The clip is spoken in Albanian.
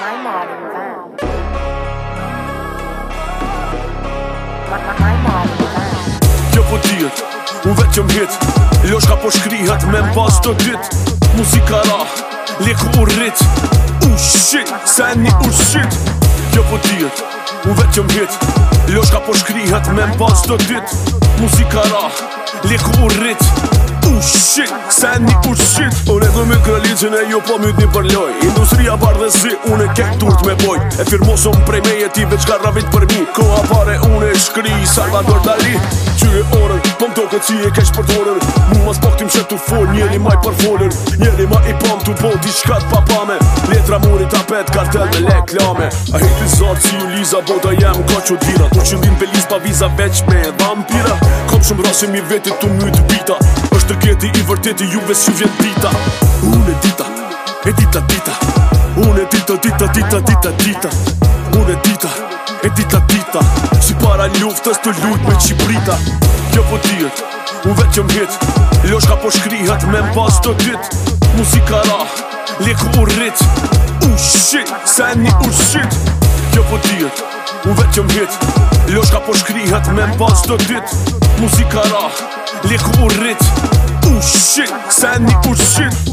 My Kjo po djet, u vetë që mbit Ljosh ka po shkrihet me mbas të dit Muzika ra, leku u rrit U shqit, se një u shqit Kjo po djet, u vetë që mbit Ljosh ka po shkrihet me mbas të dit Muzika ra, leku u rrit U shqit, se një u shqit U redu mi kraliqin e ju po mjët një përloj Industria bardhe si, u Kek turt me boj E firmosëm prej meje ti veç ka ravit për mi Koha fare une e shkri Salvador Dali Qyre orën, po më këtë si e kesh për dorën Mu mas pak tim shetu fol, njeri maj për folën Njeri ma i pam t'u bo t'i shkat pa pame Letra muri tapet, kartel dhe lek lame A hitri zartë si u liza, bota jem ka që dira Po që ndin veliz pa viza veç me e vampira Kom shumë rasim i vetit t'u mytë bita është të keti i vërteti juve si vjet pita Dita, dita, dita Unë e dita E dita, dita Si para luftës të lujt me qiprita Kjo po dhjet unë vetë që mbit Ljosh ka po shkrihet me pas të dit Muzika ra u rrit U shit Se një u shit Kjo po dhjet unë vetë që mbit Ljosh ka po shkrihet me pas të dit Muzika ra u rrit U shit Se një u shit